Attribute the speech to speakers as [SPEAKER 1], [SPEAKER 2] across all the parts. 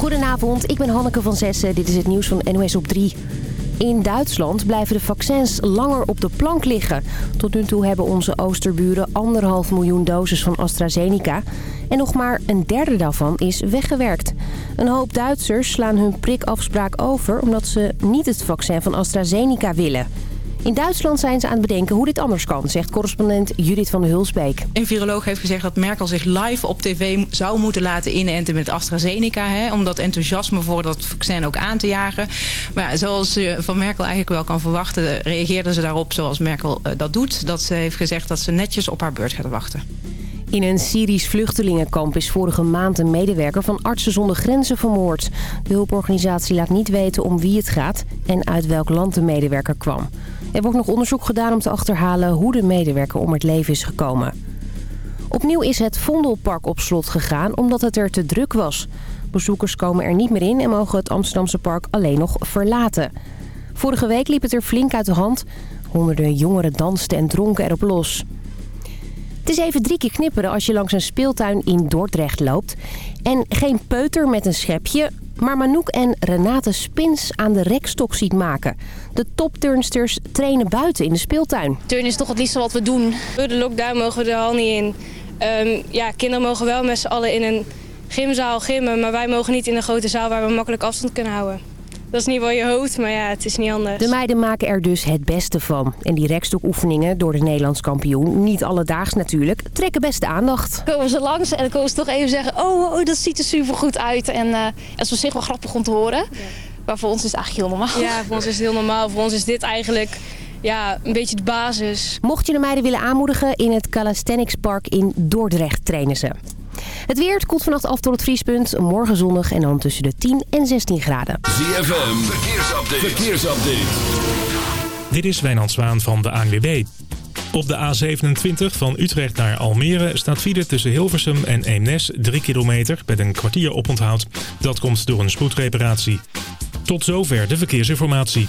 [SPEAKER 1] Goedenavond, ik ben Hanneke van Zessen. Dit is het nieuws van NOS op 3. In Duitsland blijven de vaccins langer op de plank liggen. Tot nu toe hebben onze oosterburen anderhalf miljoen doses van AstraZeneca. En nog maar een derde daarvan is weggewerkt. Een hoop Duitsers slaan hun prikafspraak over... omdat ze niet het vaccin van AstraZeneca willen. In Duitsland zijn ze aan het bedenken hoe dit anders kan, zegt correspondent Judith van de Hulsbeek.
[SPEAKER 2] Een viroloog heeft gezegd dat Merkel zich live op tv zou moeten laten inenten met AstraZeneca. Hè, om dat enthousiasme voor dat vaccin ook aan te jagen. Maar zoals je van Merkel eigenlijk wel kan verwachten, reageerde ze daarop zoals Merkel eh, dat doet. Dat ze heeft gezegd dat ze netjes op haar beurt gaat wachten.
[SPEAKER 1] In een Syrisch vluchtelingenkamp is vorige maand een medewerker van Artsen zonder Grenzen vermoord. De hulporganisatie laat niet weten om wie het gaat en uit welk land de medewerker kwam. Er wordt nog onderzoek gedaan om te achterhalen hoe de medewerker om het leven is gekomen. Opnieuw is het Vondelpark op slot gegaan omdat het er te druk was. Bezoekers komen er niet meer in en mogen het Amsterdamse park alleen nog verlaten. Vorige week liep het er flink uit de hand. Honderden jongeren dansten en dronken erop los. Het is even drie keer knipperen als je langs een speeltuin in Dordrecht loopt. En geen peuter met een schepje, maar Manouk en Renate spins aan de rekstok ziet maken. De topturnsters trainen buiten in de speeltuin.
[SPEAKER 3] Turnen is toch het liefste wat we doen. Door de lockdown mogen we er al niet in. Ehm, ja, kinderen mogen wel met z'n allen in een gymzaal gymmen... maar wij mogen niet in een grote zaal waar we makkelijk afstand kunnen houden. Dat is niet wel je hoofd, maar ja, het is niet anders.
[SPEAKER 1] De meiden maken er dus het beste van. En die rekstokoefeningen door de Nederlands kampioen, niet alledaags natuurlijk, trekken best de aandacht.
[SPEAKER 3] Komen ze langs en dan komen ze toch even zeggen... oh, oh dat ziet er super goed uit. En uh, dat is op zich wel grappig om te horen. Ja. Maar voor ons is het eigenlijk heel normaal. Ja, voor ons is het heel normaal. Voor ons is dit eigenlijk ja, een beetje de basis.
[SPEAKER 1] Mocht je de meiden willen aanmoedigen, in het Calisthenics Park in Dordrecht trainen ze. Het weer het koelt vannacht af tot het vriespunt. Morgen zonnig en dan tussen de 10 en 16 graden.
[SPEAKER 4] ZFM, verkeersupdate. verkeersupdate.
[SPEAKER 5] Dit is Wijnand Zwaan van de ANWB. Op de A27 van Utrecht naar Almere staat file tussen Hilversum en Eemnes 3 kilometer met een kwartier oponthoud. Dat komt door een spoedreparatie. Tot zover de verkeersinformatie.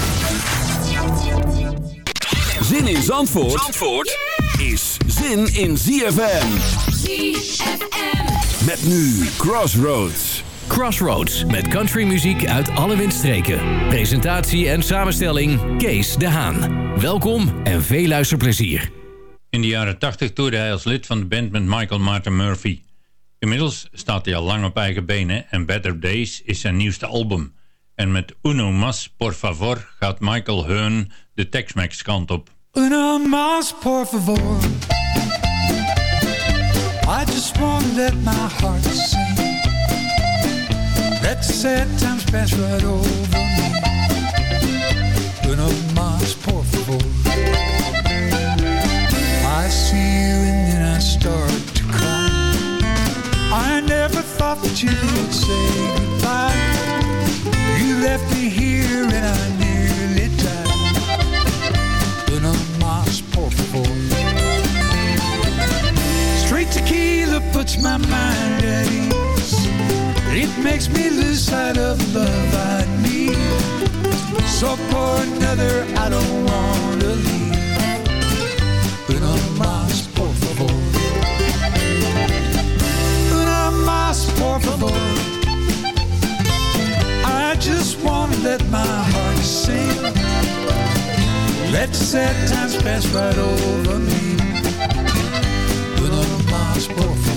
[SPEAKER 4] Zin in Zandvoort, Zandvoort is zin in ZFM.
[SPEAKER 6] ZFM.
[SPEAKER 4] Met nu Crossroads.
[SPEAKER 7] Crossroads met countrymuziek uit alle windstreken. Presentatie en samenstelling Kees de Haan. Welkom en veel luisterplezier.
[SPEAKER 8] In de jaren 80 toerde hij als lid van de band met Michael Martin Murphy. Inmiddels staat hij al lang op eigen benen en Better Days is zijn nieuwste album. En met Uno Mas Por Favor gaat Michael Hearn de Tex-Mex kant op.
[SPEAKER 9] Una más, por favor. I just want to let my heart sing. Let the sad times pass right over me. Una más, por favor. I see you and then I start to cry. I never thought that you would say goodbye. You left me here and I tequila puts my mind at ease. It makes me lose sight of love I need. So for another, I don't want to leave. Una más, por favor. Una más, por favor. I just want to let my heart sing. Let sad times pass right over me. Por.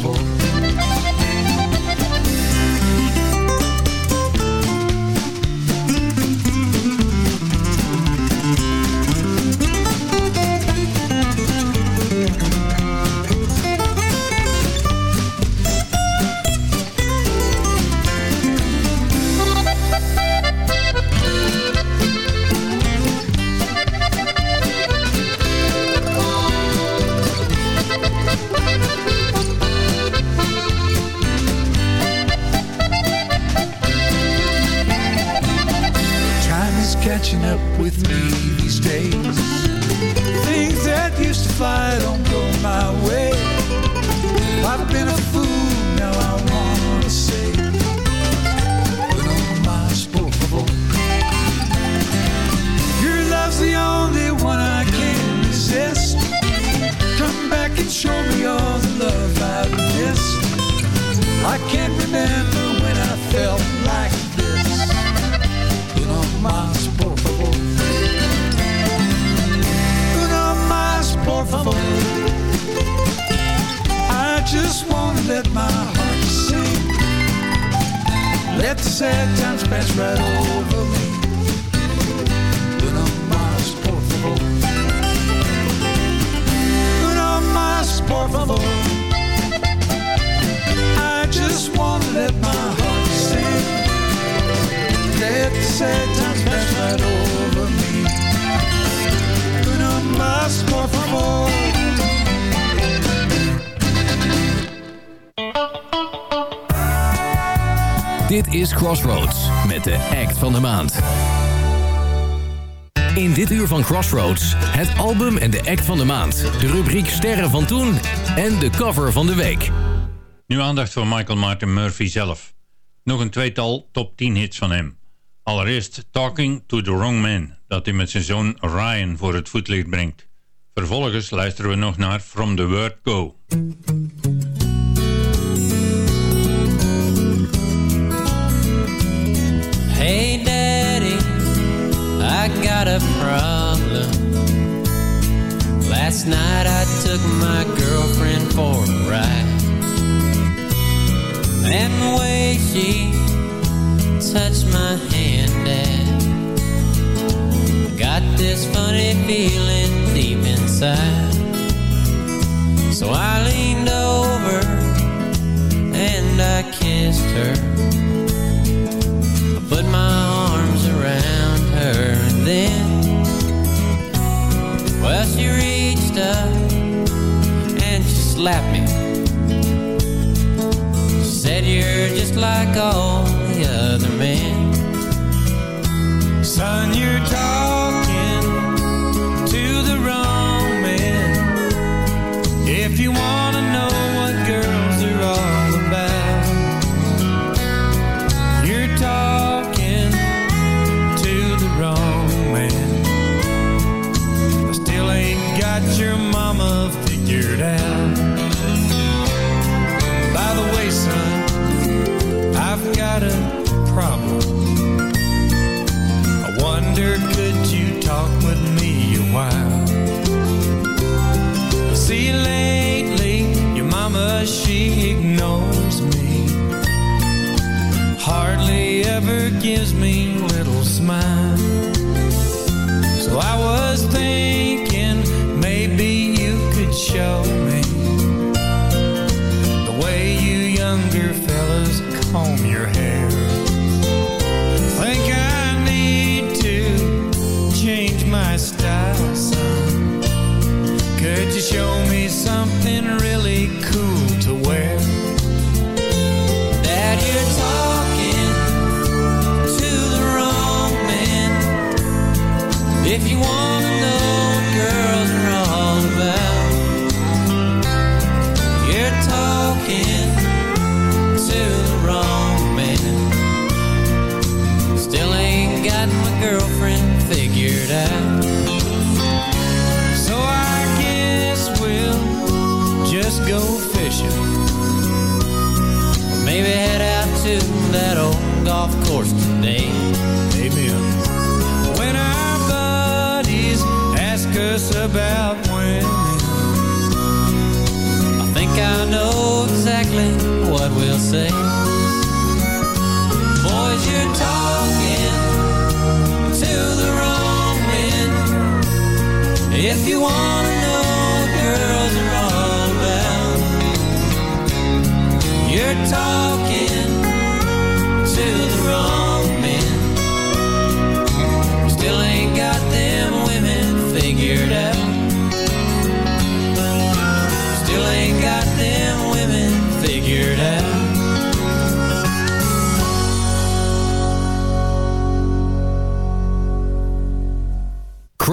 [SPEAKER 10] Van de maand. In dit uur van Crossroads het album en de act van de maand. De rubriek Sterren van Toen en de cover van de week.
[SPEAKER 8] Nu aandacht voor Michael Martin Murphy zelf. Nog een tweetal top 10 hits van hem. Allereerst Talking to the Wrong Man, dat hij met zijn zoon Ryan voor het voetlicht brengt. Vervolgens luisteren we nog naar From the Word Go.
[SPEAKER 11] Got a problem. Last night I took my girlfriend for a ride. And the way she touched my hand, Dad, got this funny feeling deep inside. So I leaned over and I kissed her. I put my arms around her then, well, she reached up and she slapped me. She said, You're just like all the other men.
[SPEAKER 9] Son, you're talking to the wrong man. If you wanna comb your hair. Think I need to change my style, son. Could you show me something really cool to wear?
[SPEAKER 11] Dad, you're talking to the wrong man. If you wanna
[SPEAKER 12] ask us about women, I think I know exactly what we'll say. Boys, you're talking to the wrong men. If you wanna know girls are all about, you're talking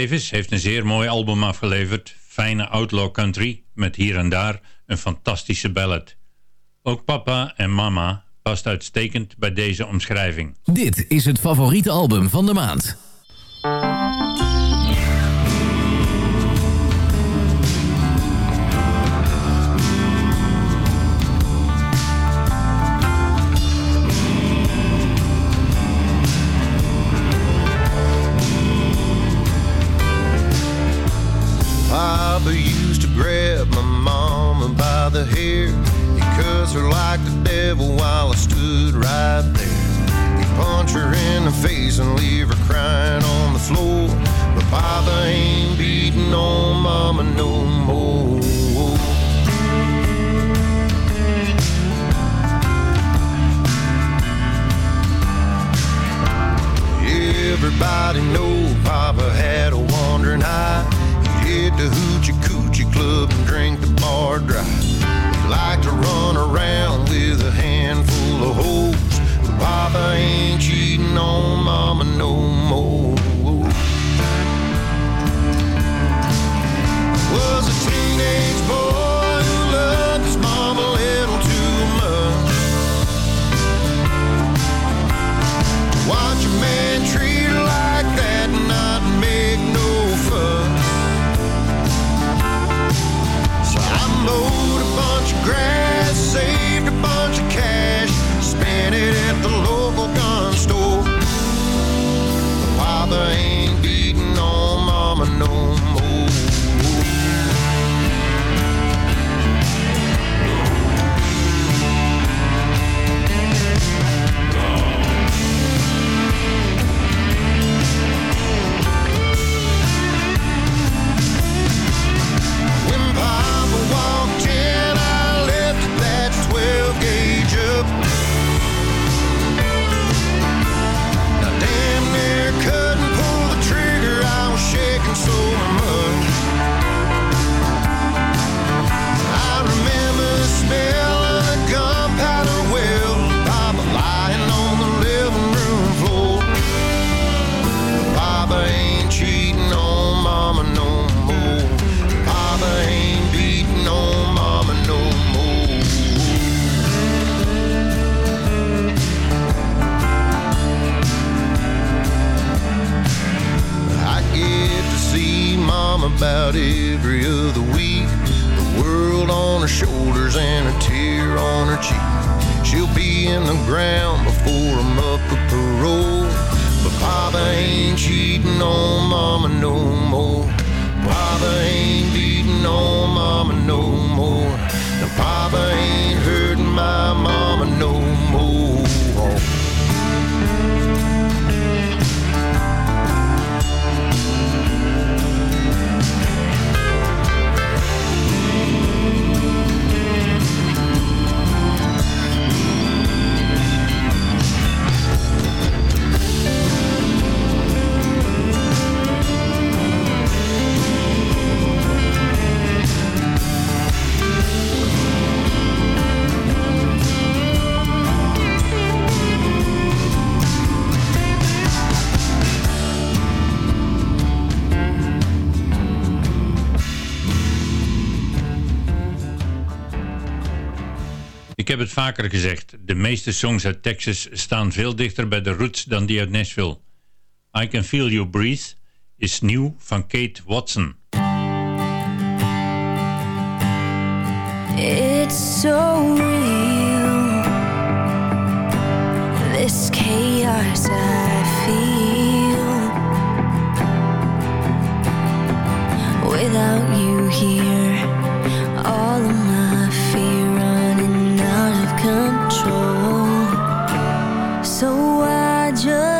[SPEAKER 8] Davis heeft een zeer mooi album afgeleverd. Fijne outlaw country met hier en daar een fantastische ballad. Ook Papa en Mama past uitstekend bij deze omschrijving.
[SPEAKER 7] Dit is het favoriete album van de maand.
[SPEAKER 13] the hair. He cussed her like the devil while I stood right there. He'd punch her in the face and leave her crying on the floor. But Papa ain't beating on Mama no more. Everybody know Papa had a wandering eye. He'd hit the hoochie coochie club and drink the bar dry.
[SPEAKER 8] vaker gezegd, de meeste songs uit Texas staan veel dichter bij de roots dan die uit Nashville. I Can Feel You Breathe is nieuw van Kate Watson.
[SPEAKER 14] It's so real This chaos I feel Without you here 这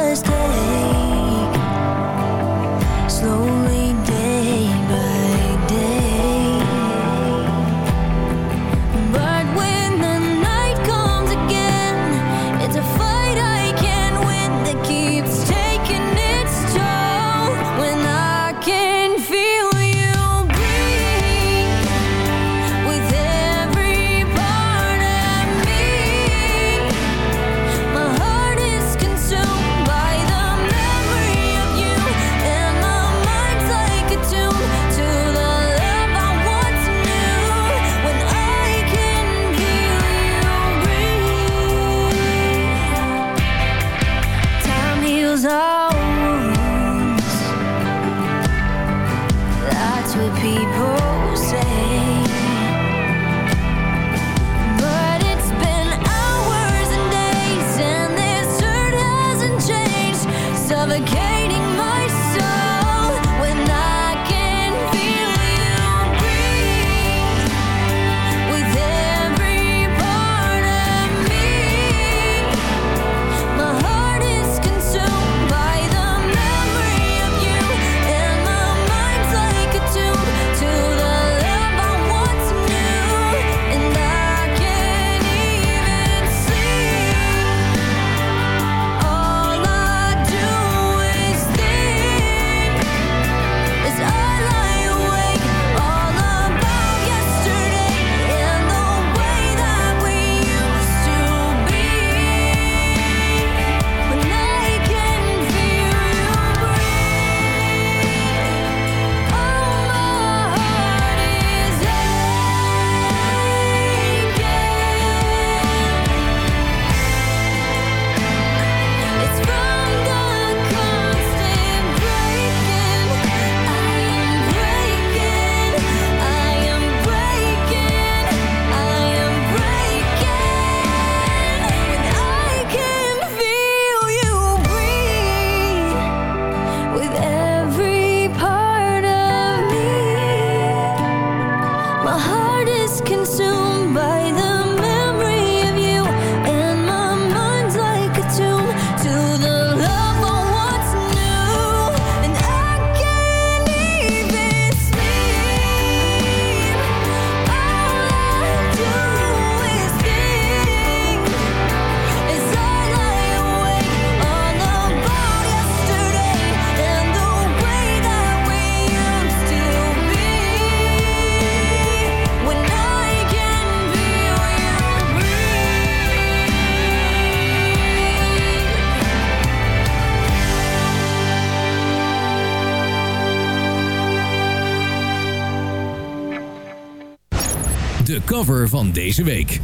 [SPEAKER 10] cover van deze week.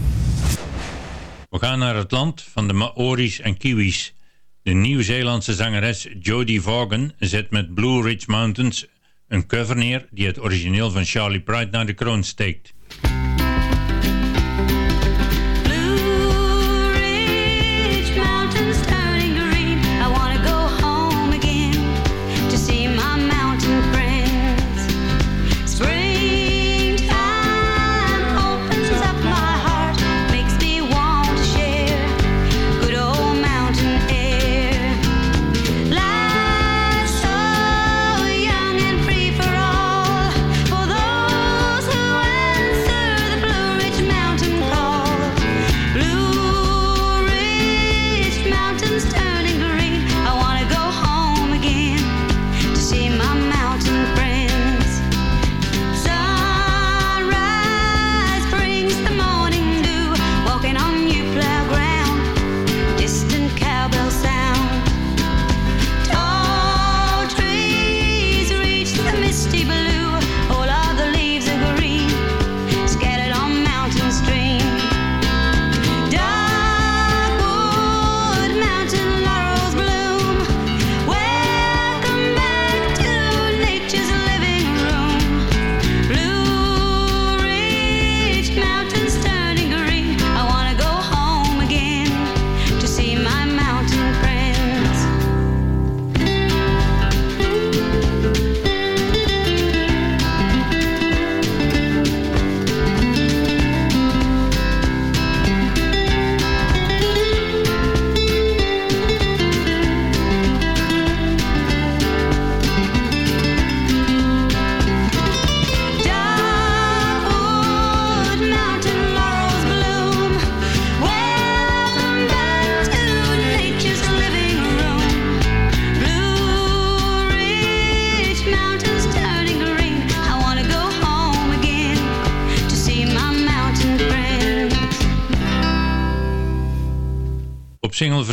[SPEAKER 15] We gaan naar het land van de Maori's en Kiwis. De Nieuw-Zeelandse zangeres Jodie Vaughan zet met Blue Ridge Mountains een cover neer die het origineel van Charlie Pride naar de kroon steekt.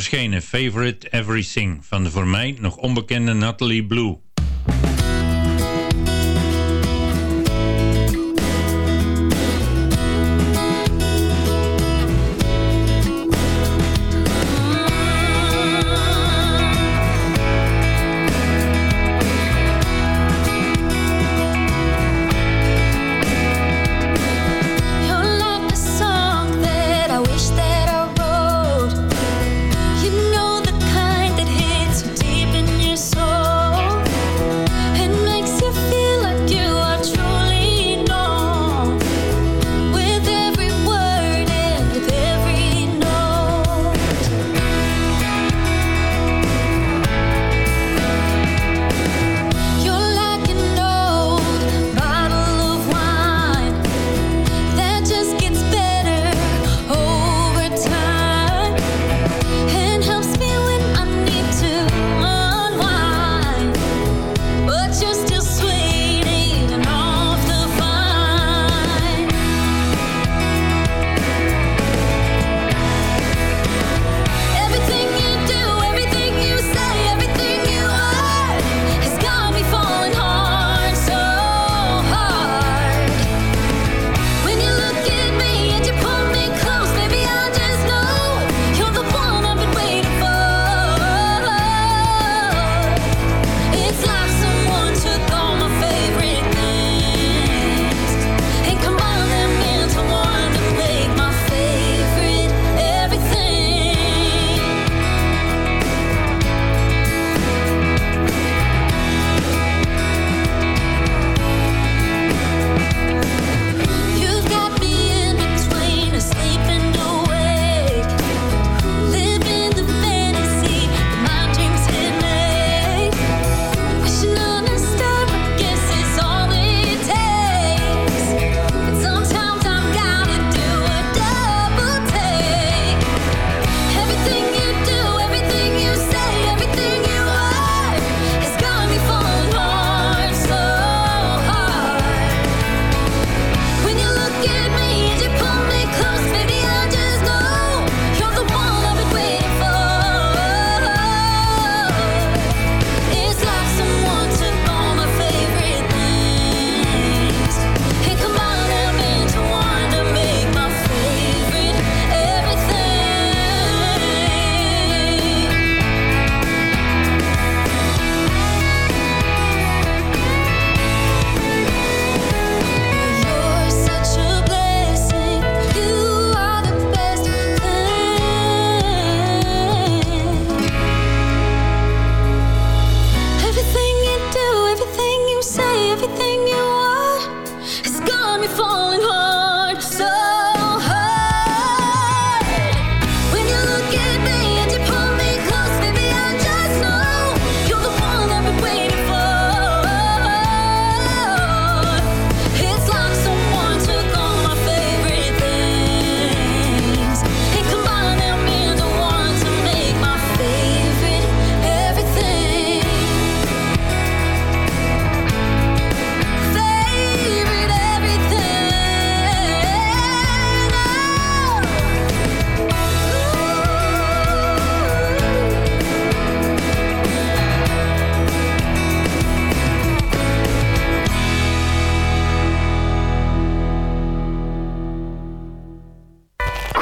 [SPEAKER 15] verschenen Favorite Everything van de voor mij nog onbekende Natalie Blue.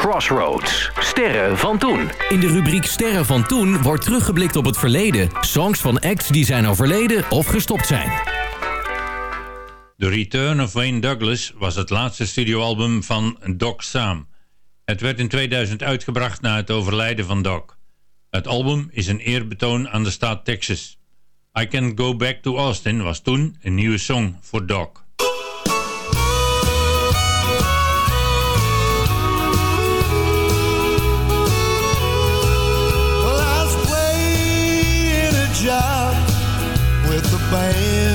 [SPEAKER 7] Crossroads. Sterren van toen. In de rubriek Sterren van toen wordt teruggeblikt op het verleden. Songs van acts die zijn overleden of gestopt zijn.
[SPEAKER 8] The Return of Wayne Douglas was het laatste studioalbum van Doc Sam. Het werd in 2000 uitgebracht na het overlijden van Doc. Het album is een eerbetoon aan de staat Texas. I Can Go Back to Austin was toen een nieuwe song voor Doc.
[SPEAKER 16] job with the band.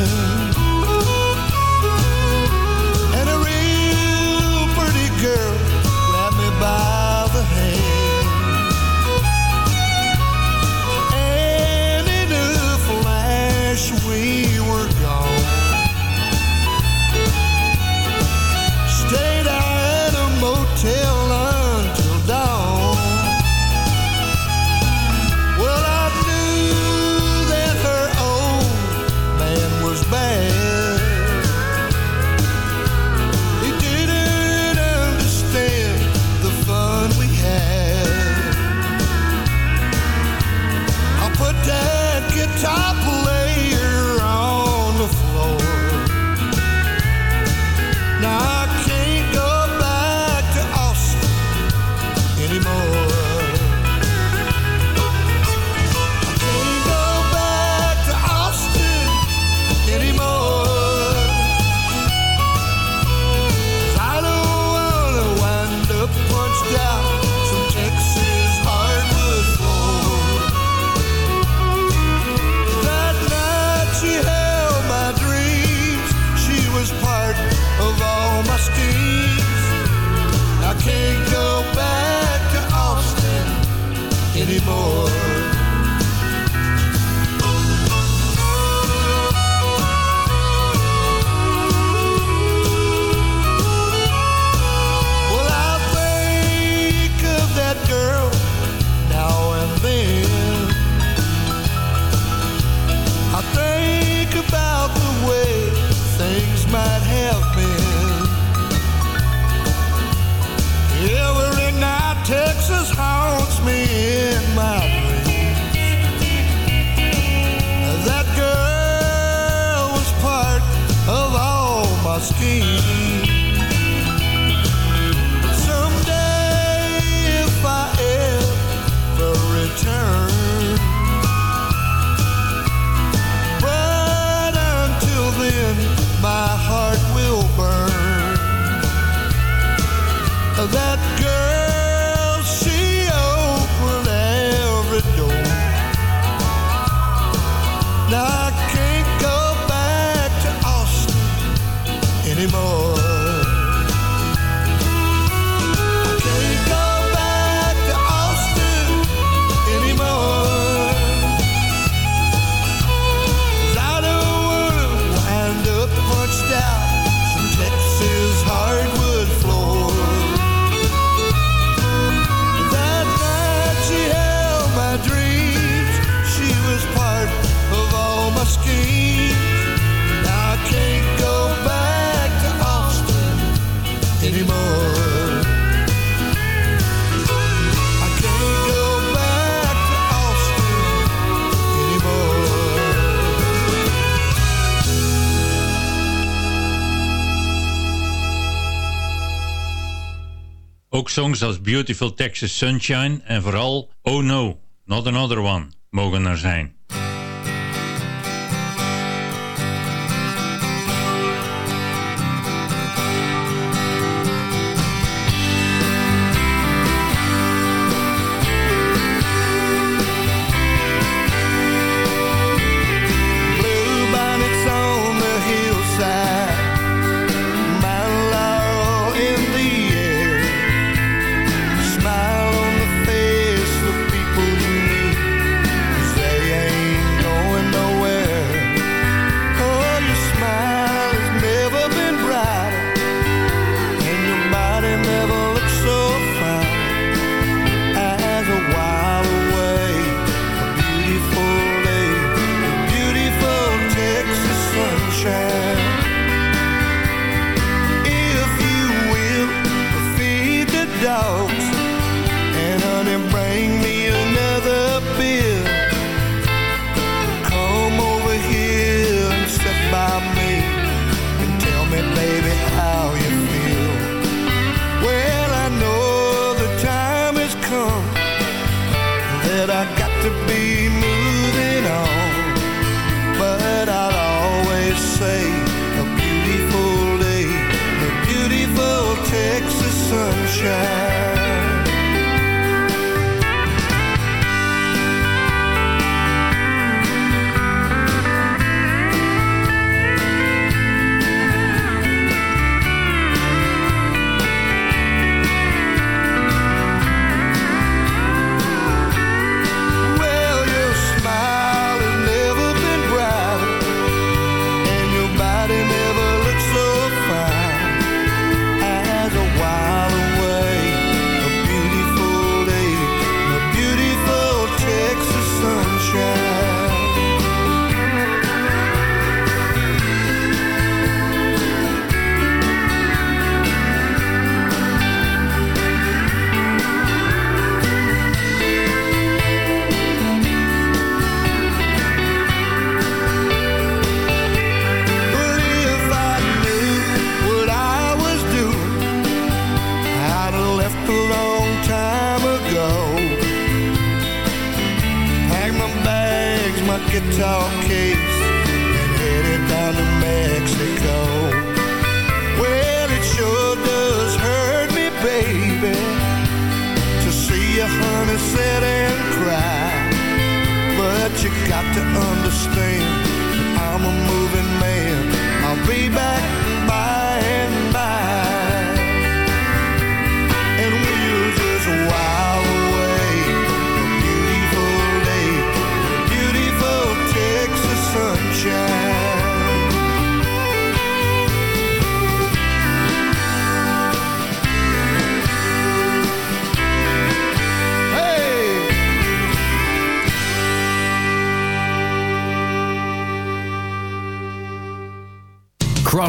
[SPEAKER 8] songs als Beautiful Texas Sunshine en vooral Oh No, Not Another One mogen er zijn.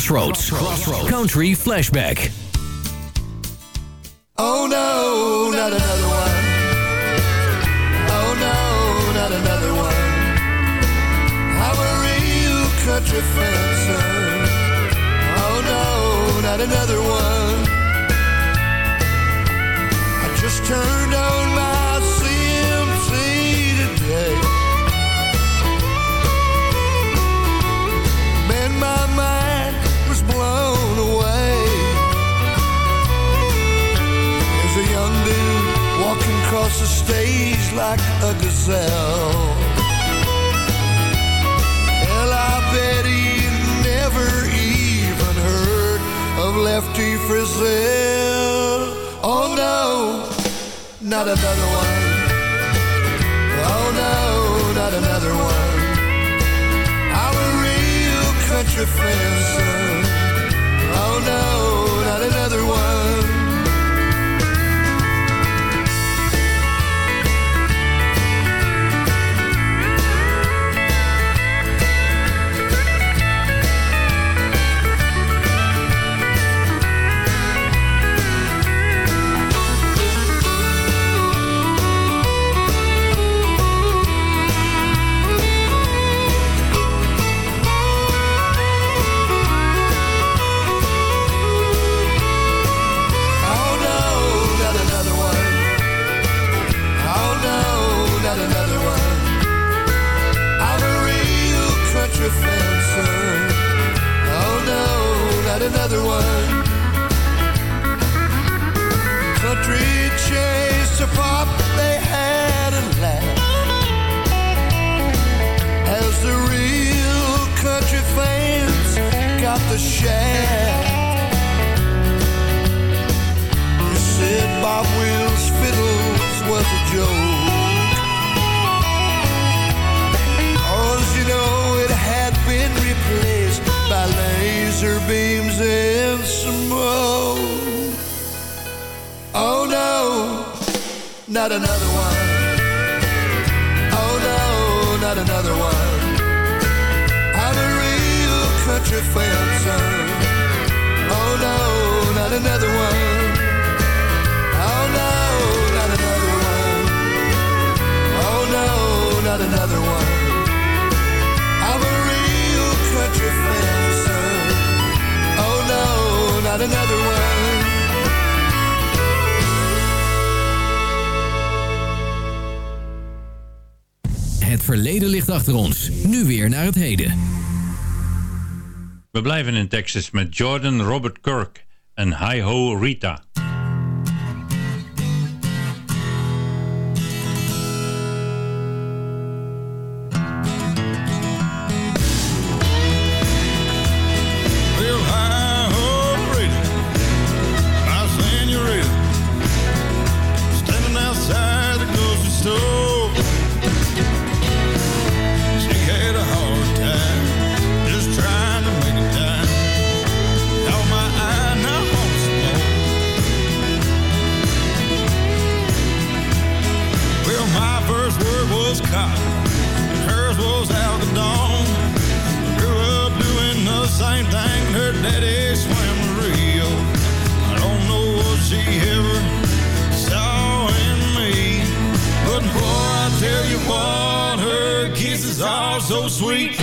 [SPEAKER 7] Crossroads. Country Flashback.
[SPEAKER 16] Oh no, not another one. Oh no, not another one. I'm a real country fan. Oh no, not another one. I just turned on like a gazelle. Hell, I bet he never even heard of Lefty Frizzell. Oh no, not another one. Oh no, not another one. I'm a real country fan, another one. Country changed to pop, they had a laugh. As the real country fans got the shaft. You said Bob Wills' not another one. Oh no, not another one. I'm a real country fan, son. Oh no, not another one. Oh no, not another one. Oh no, not another one. I'm a real country fan, son. Oh no, not another one.
[SPEAKER 10] Het verleden ligt achter ons. Nu weer naar het heden.
[SPEAKER 8] We blijven in Texas met Jordan Robert Kirk en
[SPEAKER 17] Hi Ho Rita. so sweet.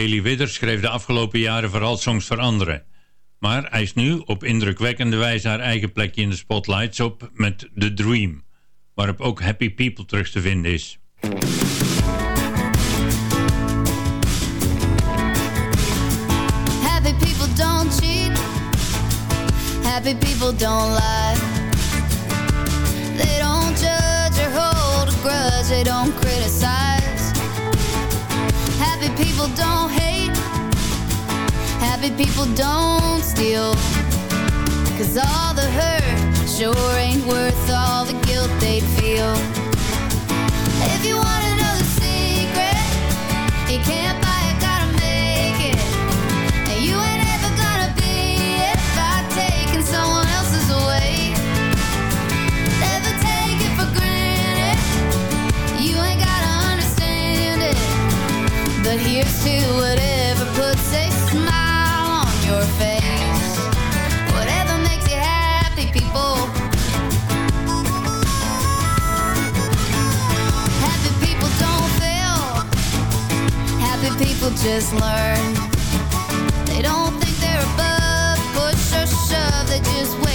[SPEAKER 8] Haley Widder schreef de afgelopen jaren vooral songs veranderen. Maar eist nu op indrukwekkende wijze haar eigen plekje in de spotlights op met The Dream. Waarop ook Happy People terug te vinden is.
[SPEAKER 18] Happy people don't cheat. Happy people don't lie. They don't judge or hold a grudge. They don't criticize. People don't hate. Happy people don't steal. Cause all the hurt sure ain't worth all the guilt they feel. If you wanna just learn. They don't think they're above push or shove. They just wait.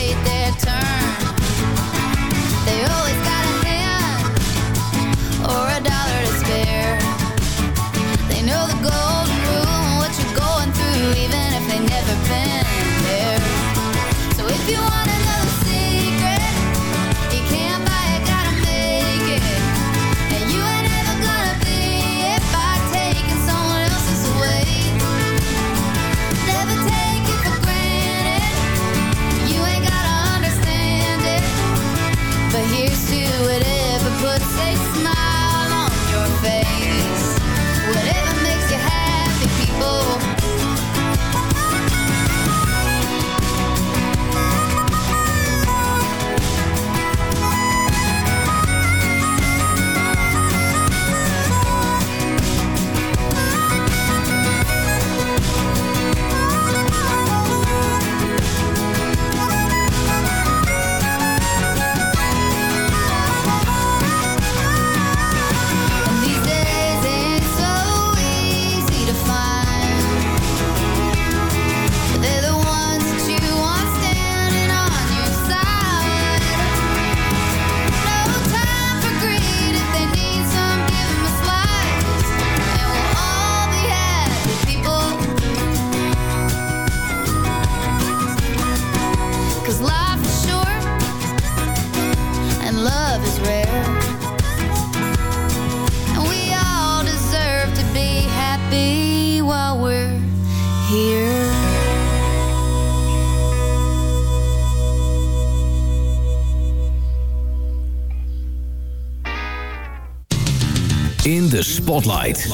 [SPEAKER 7] De Spotlight.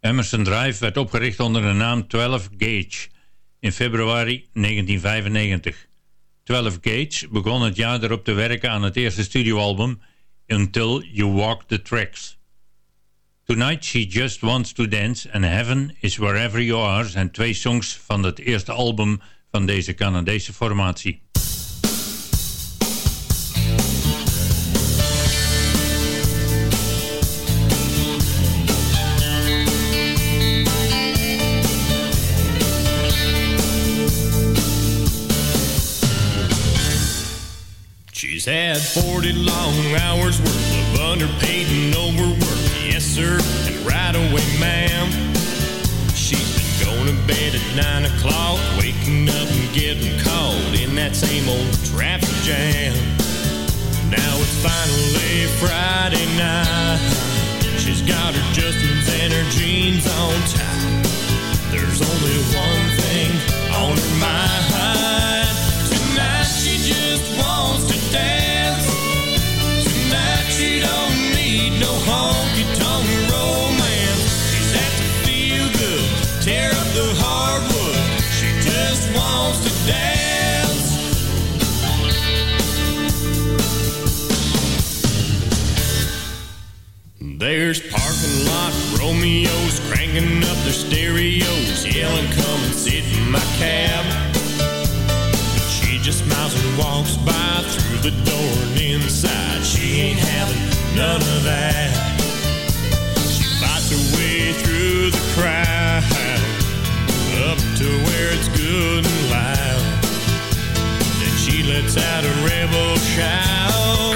[SPEAKER 8] Emerson Drive werd opgericht onder de naam 12 Gauge in februari 1995. 12 Gauge begon het jaar erop te werken aan het eerste studioalbum Until You Walk the Tracks. Tonight She Just Wants to Dance and Heaven is Wherever You Are zijn twee songs van het eerste album van deze Canadese formatie.
[SPEAKER 19] Had 40 long hours worth of underpaid and overwork. Yes, sir, and right away, ma'am. She's been going to bed at 9 o'clock, waking up and getting caught in that same old traffic jam. Now it's finally Friday night. She's got her Justins and her jeans on tight. There's only one thing on her mind. There's parking lot Romeos cranking up their stereos, yelling, "Come and sit in my cab." She just smiles and walks by through the door and inside. She ain't having none of that. She fights her way through the crowd up to where it's good and loud. Then she lets out a rebel shout.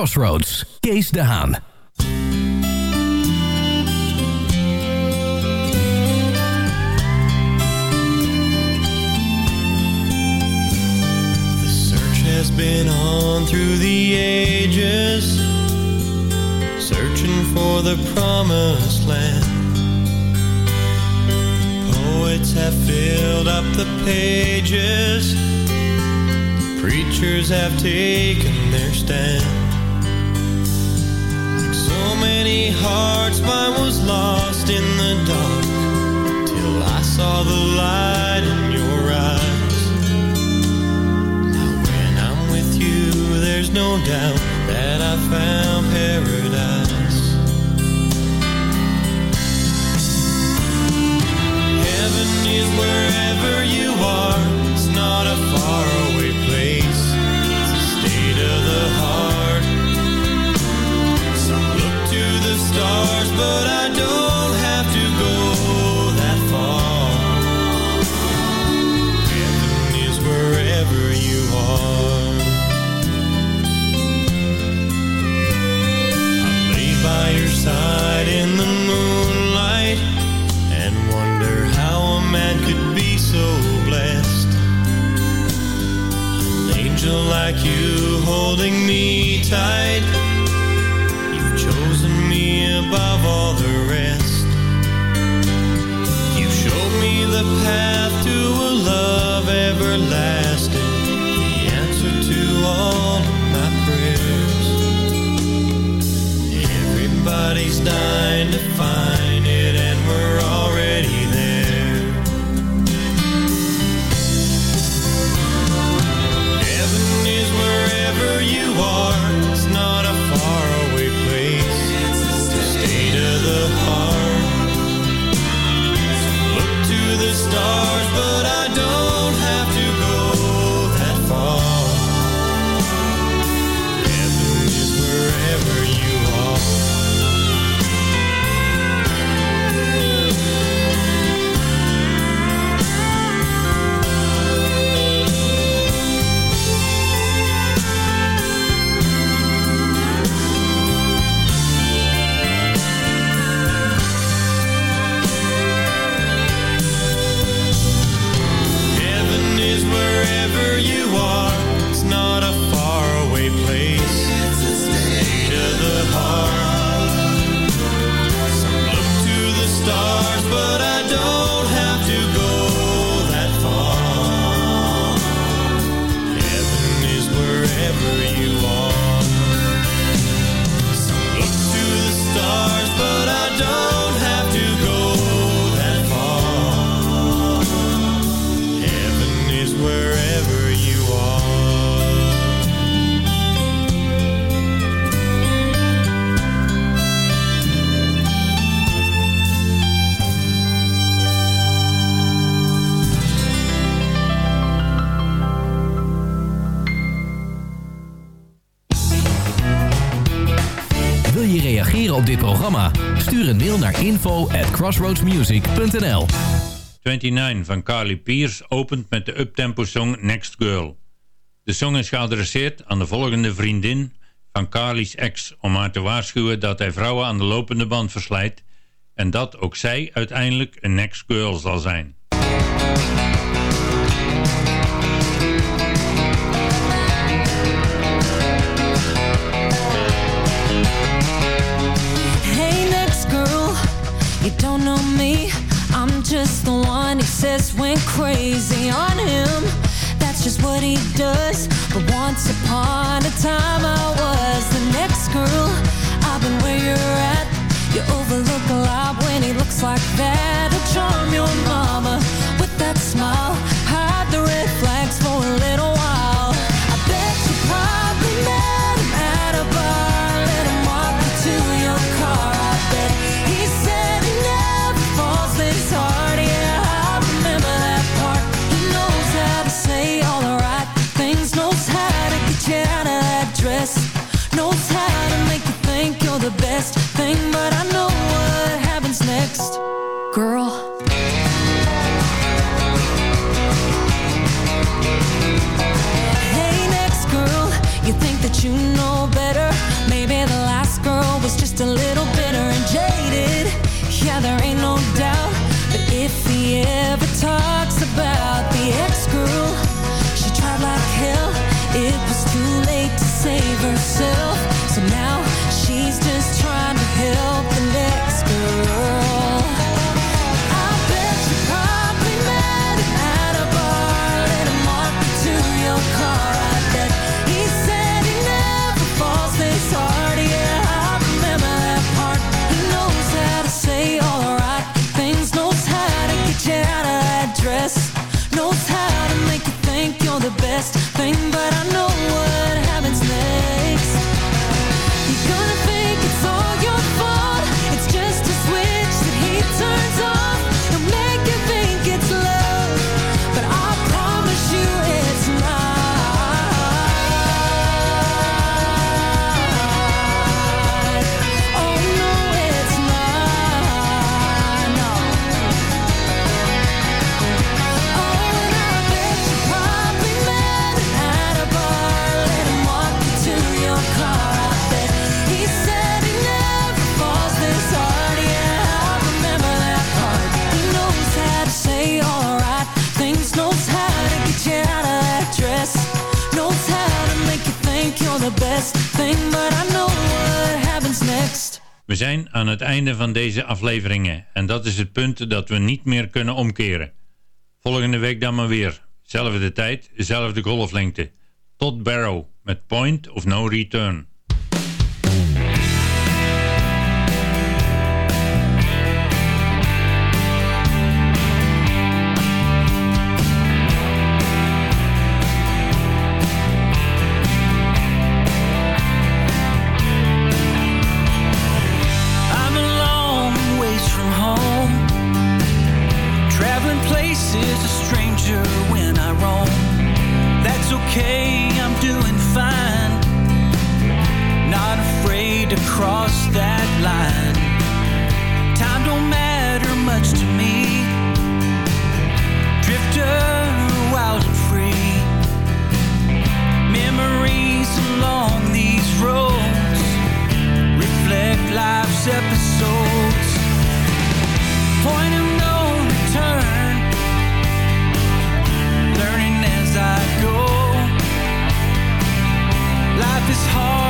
[SPEAKER 7] Crossroads, Kees de Haan.
[SPEAKER 19] The search has been on through the ages, searching for the promised land. Poets have filled up the pages, preachers have taken their stand. Many hearts, mine was lost in the dark till I saw the light in your eyes. Now when I'm with you, there's no doubt that I found paradise. Heaven is wherever you are, it's not a faraway place.
[SPEAKER 20] stars, but I don't have to go that far. Heaven is wherever you are. I lay by your side in the moonlight and wonder how a man could be so blessed. An angel like you holding me tight of all the
[SPEAKER 10] Wil je reageren op dit programma? Stuur een mail naar info at crossroadsmusic.nl
[SPEAKER 8] 29 van Carly Pierce opent met de uptempo song Next Girl. De song is geadresseerd aan de volgende vriendin van Carly's ex... om haar te waarschuwen dat hij vrouwen aan de lopende band verslijt... en dat ook zij uiteindelijk een next girl zal zijn.
[SPEAKER 14] You don't know me, I'm just the one he says went crazy on him. That's just what he does. But once upon a time, I was the next girl. I've been where you're at. You overlook a lot when he looks like that. A charm your mama.
[SPEAKER 8] podcast. Van deze afleveringen en dat is het punt dat we niet meer kunnen omkeren. Volgende week dan maar weer. Zelfde tijd, zelfde golflengte. Tot Barrow met Point of No Return.
[SPEAKER 12] Cross that line. Time don't matter much to me. Drifter, wild and free. Memories along these roads reflect life's episodes. Point of no return, learning as I go. Life is hard,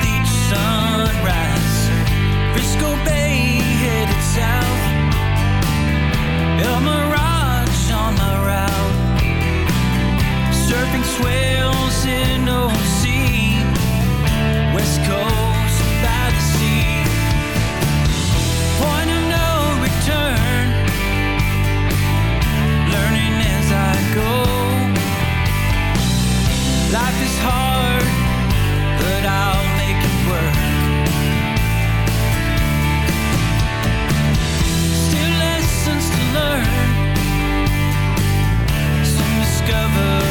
[SPEAKER 12] sunrise. Frisco Bay headed south. El Mirage on my route. Surfing swells in OC. West Coast by the sea. Point of no return. Learning as I go. Life is hard, but I'll discover